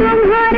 तुम्हारे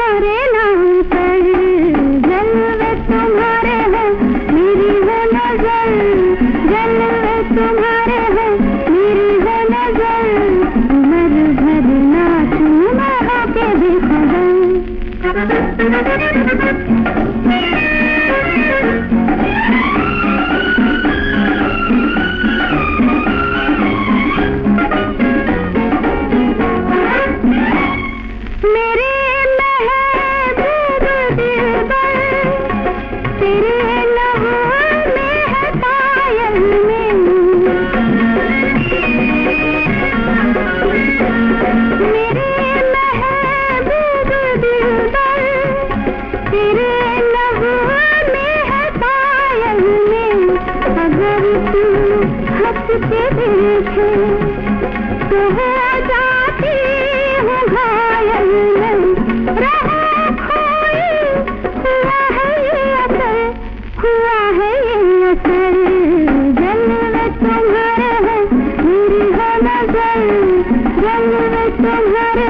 तुम्हारे नाम पर जलवे तुम्हारे है, मेरी है नज़र। जलवे तुम्हारे है, मेरी है नज़र। मर भर नाचूं मैं भी बेखबर के देखे तो हो जाती हूँ घायल रहो खोई हुआ है ये असर, हुआ है ये असर। जन्म तुम्हारे है, मेरी हो नज़र, जन्म तुम्हारे